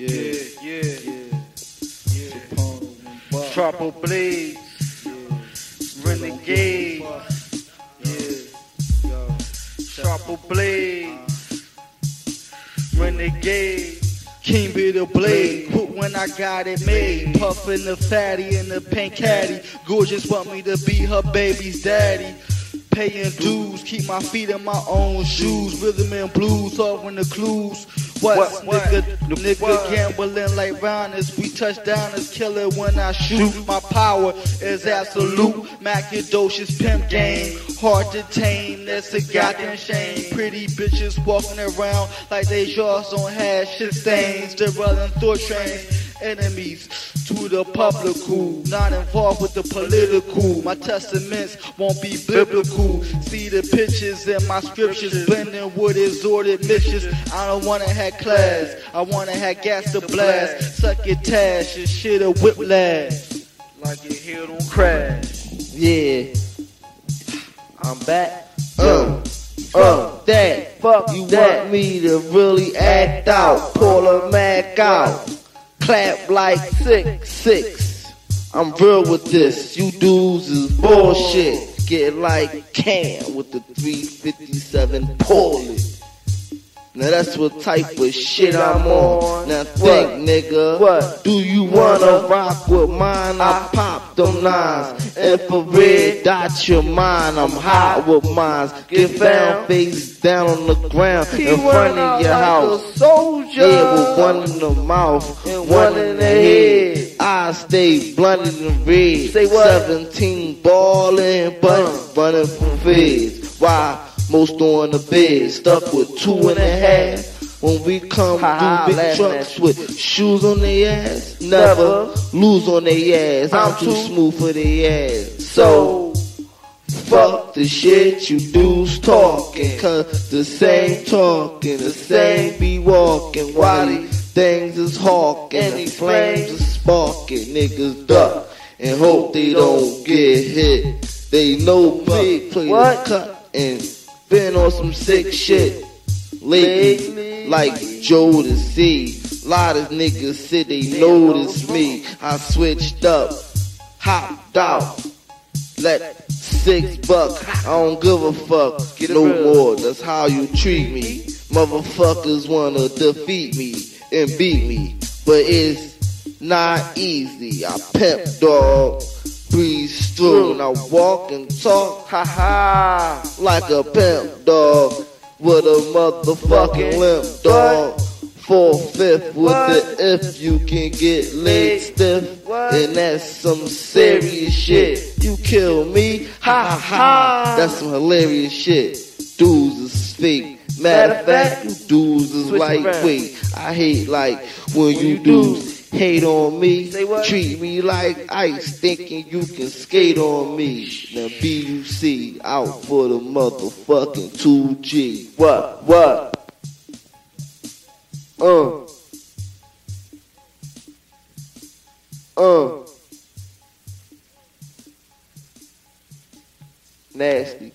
Yeah, yeah, yeah. Tropical Blades. Yeah. Renegade. Yeah. Tropical Blades. Renegade. King be the blade, put when I got it made. Puffin' the fatty in the pink caddy. Gorgeous want me to be her baby's daddy. Paying dues, keep my feet in my own shoes. Rhythm and blues, solving the clues. What, what, what? nigga, nigga what? gambling like rounders. We touch down as killer when I shoot. My power is absolute. Macadocious pimp game. Hard to tame, that's a goddamn shame. Pretty bitches walking around like they jaws don't have shit stains. They're running through trains enemies to the public who not involved with the political. My testaments won't be biblical. See the pictures in my scriptures blending with exhorted missions. I don't wanna have class, I wanna have gas to blast. Suck your tash and shit a whiplash. Like your head don't crash. Yeah, I'm back. Uh. Uh, that, fuck you that. want me to really act out, pull a Mac out clap like six, six. I'm real with this. You dudes is bullshit. Get like can with the 357 Paulie. Now that's what type of shit I'm on. Now think, nigga, what? Do you wanna rock with mine? I pop them nines. Infrared dot your mind. I'm hot with mines. Get found face down on the ground in front of your house. Soldier. Yeah, with one in the mouth one in the head. I stay blunted and red. Say what? 17 balling, but uh. running from feds. Why? Most on the bed, stuck with two and a half. When we come through big trucks with shoes on their ass, never lose on their ass. I'm too smooth for their ass. So, fuck the shit you dudes talking. Cause the same talking, the same be walking. While these things is hawking, the flames is sparking. Niggas duck and hope they don't get hit. They know big play the cut and been on some sick shit lately, like Joe to see. Lot of niggas said they noticed me. I switched up, hopped out, let six bucks. I don't give a fuck no more. That's how you treat me. Motherfuckers wanna defeat me and beat me, but it's not easy. I pimp dog breeze through. And I walk and talk, ha ha, like a pimp dog with a motherfucking limp dog. Four fifth with the if you can get laid stiff, and that's some serious shit. You kill me, ha ha, that's some hilarious shit. Dudes is fake. Matter of fact, you dudes is lightweight. I hate like when you dudes hate on me, treat me like ice, thinking you can skate on me. Now BUCK out for the motherfucking 2G. What, what? Uh. Uh. Nasty.